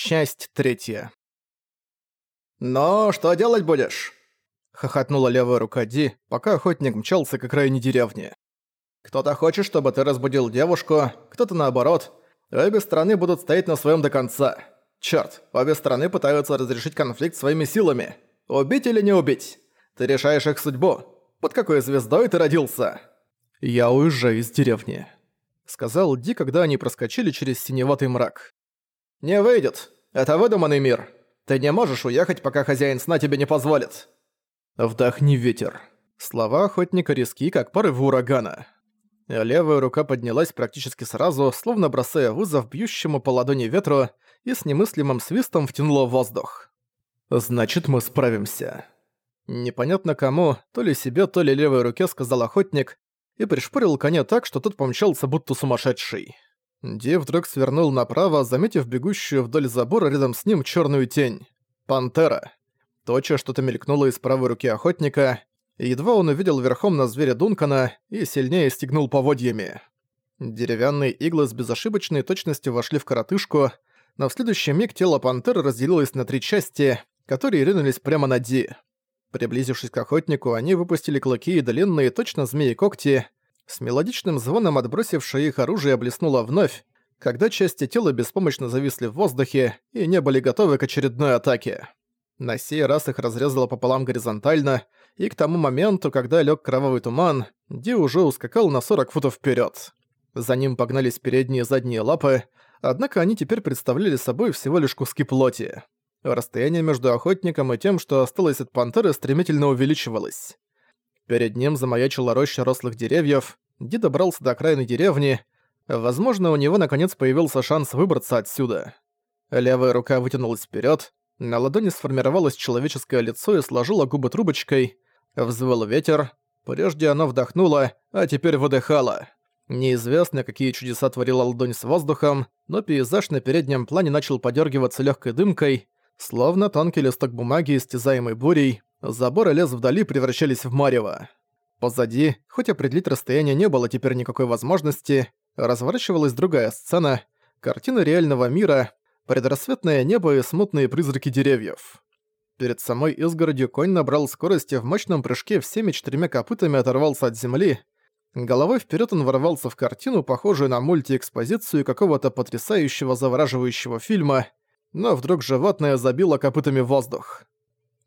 Часть третья. «Но что делать будешь?» — хохотнула левая рука Ди, пока охотник мчался к окраине деревни. «Кто-то хочет, чтобы ты разбудил девушку, кто-то наоборот. Обе стороны будут стоять на своем до конца. Черт, обе стороны пытаются разрешить конфликт своими силами. Убить или не убить? Ты решаешь их судьбу. Под какой звездой ты родился?» «Я уезжаю из деревни», — сказал Ди, когда они проскочили через синеватый мрак. «Не выйдет. Это выдуманный мир. Ты не можешь уехать, пока хозяин сна тебе не позволит». «Вдохни ветер». Слова охотника риски, как порывы урагана. Левая рука поднялась практически сразу, словно бросая вызов бьющему по ладони ветру, и с немыслимым свистом втянула воздух. «Значит, мы справимся». Непонятно кому, то ли себе, то ли левой руке, сказал охотник, и пришпорил коня так, что тот помчался будто сумасшедший. Ди вдруг свернул направо, заметив бегущую вдоль забора рядом с ним черную тень. Пантера. Точа что-то мелькнуло из правой руки охотника, едва он увидел верхом на звере Дункана и сильнее стегнул поводьями. Деревянные иглы с безошибочной точностью вошли в коротышку, но в следующий миг тело пантеры разделилось на три части, которые ринулись прямо на Ди. Приблизившись к охотнику, они выпустили клыки и длинные, точно змеи-когти, с мелодичным звоном отбросившее их оружие блеснуло вновь, когда части тела беспомощно зависли в воздухе и не были готовы к очередной атаке. На сей раз их разрезало пополам горизонтально, и к тому моменту, когда лег кровавый туман, Ди уже ускакал на 40 футов вперед. За ним погнались передние и задние лапы, однако они теперь представляли собой всего лишь куски плоти. Расстояние между охотником и тем, что осталось от пантеры, стремительно увеличивалось. Перед ним замаячила роща рослых деревьев, Ди добрался до окраины деревни. Возможно, у него наконец появился шанс выбраться отсюда. Левая рука вытянулась вперед, на ладони сформировалось человеческое лицо и сложило губы трубочкой. Взвыл ветер. Прежде оно вдохнуло, а теперь выдыхало. Неизвестно, какие чудеса творила ладонь с воздухом, но пейзаж на переднем плане начал подергиваться легкой дымкой, словно тонкий листок бумаги, истязаемый бурей, Забор и лес вдали превращались в марево. Позади, хоть определить расстояние не было теперь никакой возможности, разворачивалась другая сцена, картина реального мира, предрассветное небо и смутные призраки деревьев. Перед самой изгородью конь набрал скорости в мощном прыжке всеми четырьмя копытами оторвался от земли. Головой вперед он ворвался в картину, похожую на мультиэкспозицию какого-то потрясающего завораживающего фильма, но вдруг животное забило копытами воздух.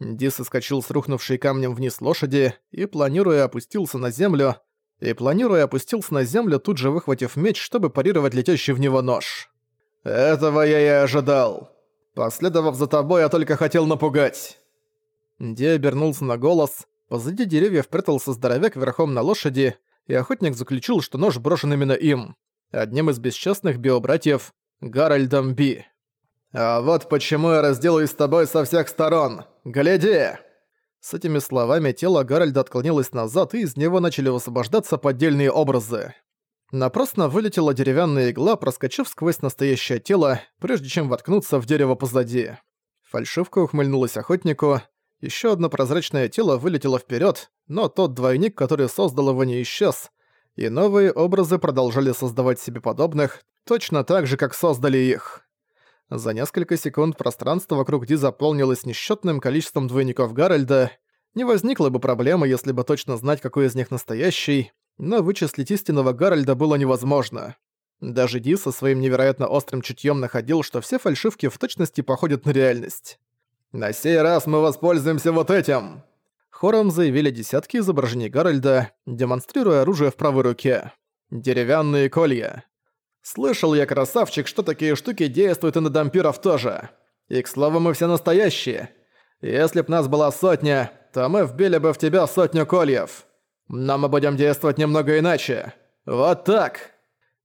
Ди соскочил с рухнувшей камнем вниз лошади и, планируя, опустился на землю, и, планируя, опустился на землю, тут же выхватив меч, чтобы парировать летящий в него нож. «Этого я и ожидал. Последовав за тобой, я только хотел напугать». Ди обернулся на голос. Позади деревьев прятался здоровяк верхом на лошади, и охотник заключил, что нож брошен именно им, одним из бесчестных биобратьев, Гарольдом Би. «А вот почему я разделаюсь с тобой со всех сторон. Гляди!» С этими словами тело Гарольда отклонилось назад, и из него начали высвобождаться поддельные образы. Напросно вылетела деревянная игла, проскочив сквозь настоящее тело, прежде чем воткнуться в дерево позади. Фальшивка ухмыльнулась охотнику. Еще одно прозрачное тело вылетело вперед, но тот двойник, который создал его, не исчез, и новые образы продолжали создавать себе подобных, точно так же, как создали их. За несколько секунд пространство вокруг Ди заполнилось несчетным количеством двойников Гарольда. Не возникло бы проблемы, если бы точно знать, какой из них настоящий, но вычислить истинного Гарольда было невозможно. Даже Ди со своим невероятно острым чутьем находил, что все фальшивки в точности походят на реальность. «На сей раз мы воспользуемся вот этим!» Хором заявили десятки изображений Гарольда, демонстрируя оружие в правой руке. Деревянные колья. Слышал я, красавчик, что такие штуки действуют и на дампиров тоже. И, к слову, мы все настоящие. Если б нас была сотня, то мы вбили бы в тебя сотню кольев. Но мы будем действовать немного иначе. Вот так!»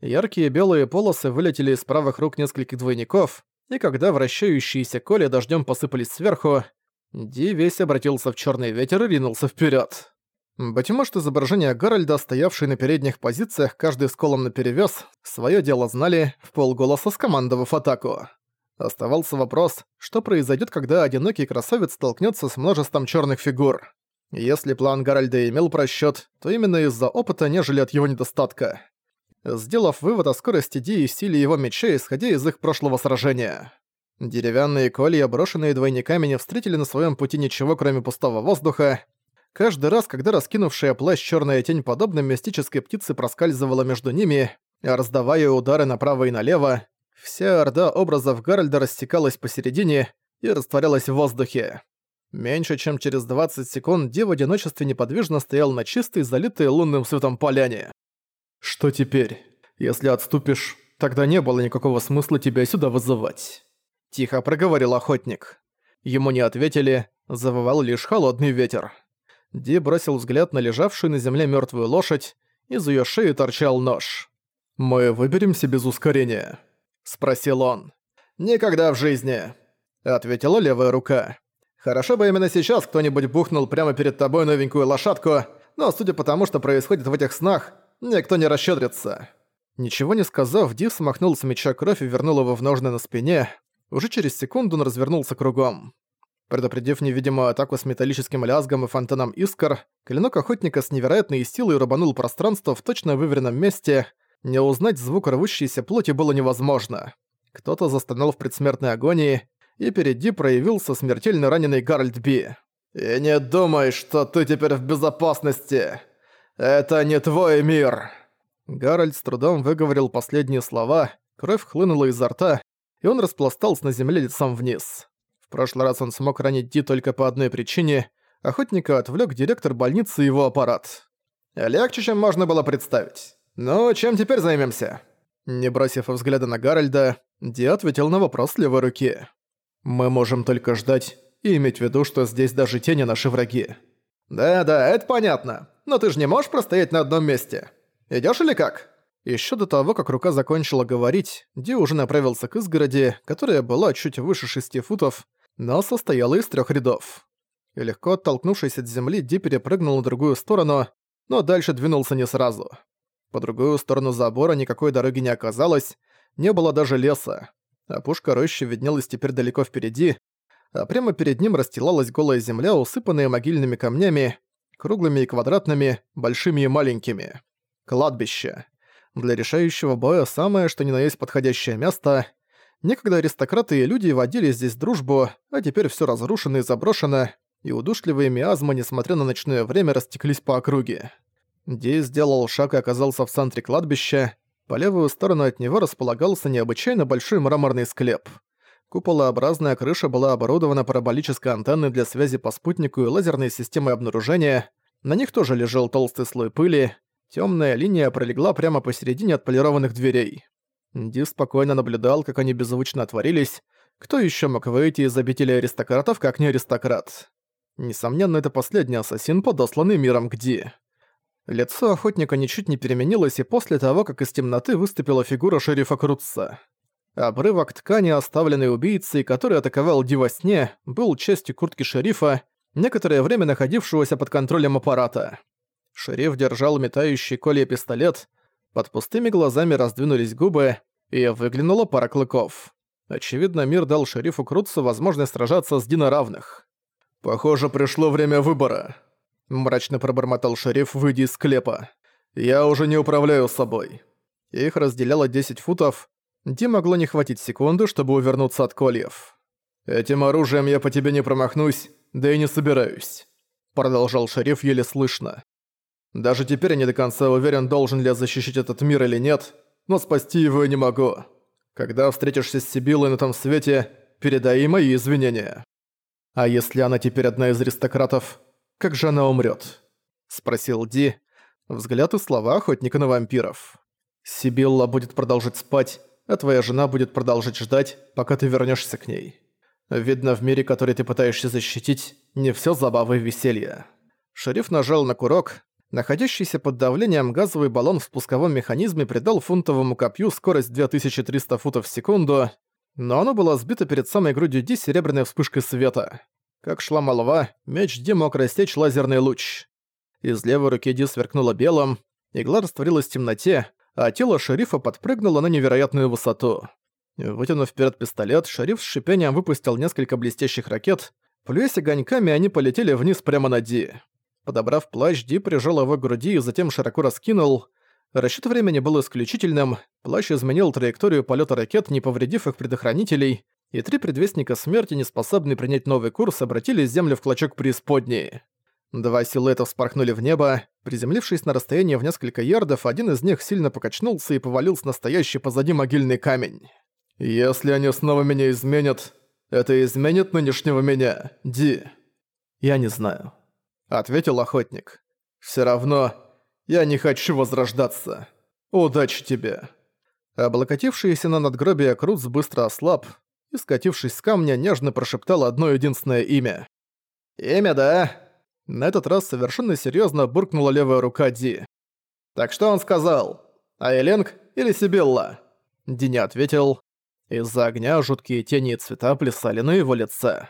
Яркие белые полосы вылетели из правых рук нескольких двойников, и когда вращающиеся коли дождем посыпались сверху, Ди весь обратился в черный ветер и ринулся вперед. Быть может, изображения Гарольда, стоявшие на передних позициях, каждый с колом наперевес, свое дело знали, в полголоса скомандовав атаку. Оставался вопрос, что произойдет, когда одинокий красавец столкнется с множеством черных фигур. Если план Гарольда имел просчет, то именно из-за опыта, нежели от его недостатка. Сделав вывод о скорости Ди и силе его мечей, исходя из их прошлого сражения. Деревянные колья, брошенные двойниками, не встретили на своем пути ничего, кроме пустого воздуха. Каждый раз, когда раскинувшая плащ черная тень подобно мистической птице проскальзывала между ними, раздавая удары направо и налево, вся орда образов Гарольда растекалась посередине и растворялась в воздухе. Меньше чем через 20 секунд Ди в одиночестве неподвижно стоял на чистой, залитой лунным светом поляне. «Что теперь? Если отступишь, тогда не было никакого смысла тебя сюда вызывать». Тихо проговорил охотник. Ему не ответили, завывал лишь холодный ветер. Ди бросил взгляд на лежавшую на земле мертвую лошадь, из ее шеи торчал нож. «Мы выберемся без ускорения?» – спросил он. «Никогда в жизни», – ответила левая рука. Хорошо бы именно сейчас кто-нибудь бухнул прямо перед тобой новенькую лошадку, но судя по тому, что происходит в этих снах, никто не расщедрится». Ничего не сказав, Ди смахнул с меча кровь и вернул его в ножны на спине. Уже через секунду он развернулся кругом. Предупредив невидимую атаку с металлическим лязгом и фонтаном искр, клинок охотника с невероятной силой рубанул пространство в точно выверенном месте. Не узнать звук рвущейся плоти было невозможно. Кто-то застонал в предсмертной агонии, и впереди проявился смертельно раненый Гарольд Би. «И не думай, что ты теперь в безопасности! Это не твой мир!» Гарольд с трудом выговорил последние слова, кровь хлынула изо рта, и он распластался на земле лицом вниз. Прошлый раз он смог ранить Ди только по одной причине – охотника отвлек директор больницы и его аппарат. «Легче, чем можно было представить. Ну, чем теперь займемся? Не бросив взгляда на Гарольда, Ди ответил на вопрос левой руки. Мы можем только ждать и иметь в виду, что здесь даже тени наши враги. Да-да, это понятно. Но ты же не можешь простоять на одном месте. Идёшь или как? Ещё до того, как рука закончила говорить, Ди уже направился к изгороди, которая была чуть выше шести футов, но состояла из трёх рядов. И легко оттолкнувшись от земли, Ди перепрыгнул на другую сторону, но дальше двинулся не сразу. По другую сторону забора никакой дороги не оказалось, не было даже леса. Опушка рощи виднелась теперь далеко впереди, а прямо перед ним расстилалась голая земля, усыпанная могильными камнями, круглыми и квадратными, большими и маленькими. Кладбище. Для решающего боя самое, что ни на есть подходящее место. Некогда аристократы и люди водили здесь дружбу, а теперь все разрушено и заброшено, и удушливые миазмы, несмотря на ночное время, растеклись по округе. Ди сделал шаг и оказался в центре кладбища, по левую сторону от него располагался необычайно большой мраморный склеп. Куполообразная крыша была оборудована параболической антенной для связи по спутнику и лазерной системой обнаружения. На них тоже лежал толстый слой пыли. Темная линия пролегла прямо посередине отполированных дверей. Ди спокойно наблюдал, как они беззвучно отворились. Кто еще мог выйти из обители аристократов, как не аристократ? Несомненно, это последний ассасин, подосланный миром к Ди. Лицо охотника ничуть не переменилось и после того, как из темноты выступила фигура шерифа Крутца. Обрывок ткани, оставленный убийцей, который атаковал Ди во сне, был частью куртки шерифа, некоторое время находившегося под контролем аппарата. Шериф держал метающий колья пистолет, под пустыми глазами раздвинулись губы, и выглянула пара клыков. Очевидно, мир дал шерифу Крутцу возможность сражаться с Ди на равных. «Похоже, пришло время выбора», мрачно пробормотал шериф, выйдя из склепа. «Я уже не управляю собой». Их разделяло 10 футов. Ди могло не хватить секунды, чтобы увернуться от кольев. «Этим оружием я по тебе не промахнусь, да и не собираюсь», — продолжал шериф еле слышно. «Даже теперь я не до конца уверен, должен ли я защищать этот мир или нет, но спасти его я не могу. Когда встретишься с Сибилой на том свете, передай ей мои извинения. А если она теперь одна из аристократов, как же она умрет? Спросил Ди. Взгляд и слова охотника на вампиров. Сибилла будет продолжать спать, а твоя жена будет продолжать ждать, пока ты вернешься к ней. Видно, в мире, который ты пытаешься защитить, не все забавы и веселье. Шериф нажал на курок. Находящийся под давлением газовый баллон в спусковом механизме придал фунтовому копью скорость 2300 футов в секунду, но оно было сбито перед самой грудью Ди серебряной вспышкой света. Как шла молва, меч Ди мог растечь лазерный луч. Из левой руки Ди сверкнула белым, игла растворилась в темноте, а тело шерифа подпрыгнуло на невероятную высоту. Вытянув вперед пистолет, шериф с шипением выпустил несколько блестящих ракет. Плюясь огоньками, они полетели вниз прямо на Ди. Подобрав плащ, Ди прижал его к груди и затем широко раскинул. Расчёт времени был исключительным, плащ изменил траекторию полета ракет, не повредив их предохранителей, и три предвестника смерти, не способные принять новый курс, обратили землю в клочок преисподней. Два силуэта вспорхнули в небо. Приземлившись на расстояние в несколько ярдов, один из них сильно покачнулся и повалился на стоящий позади могильный камень. «Если они снова меня изменят, это изменит нынешнего меня, Ди?» «Я не знаю», — ответил охотник. «Всё равно я не хочу возрождаться. Удачи тебе!» Облокотившийся на надгробие Круц быстро ослаб и, скатившись с камня, нежно прошептал одно единственное имя. «Имя, да?» На этот раз совершенно серьезно буркнула левая рука Ди. «Так что он сказал? Айленг или Сибилла?» Ди не ответил. Из-за огня жуткие тени и цвета плясали на его лице.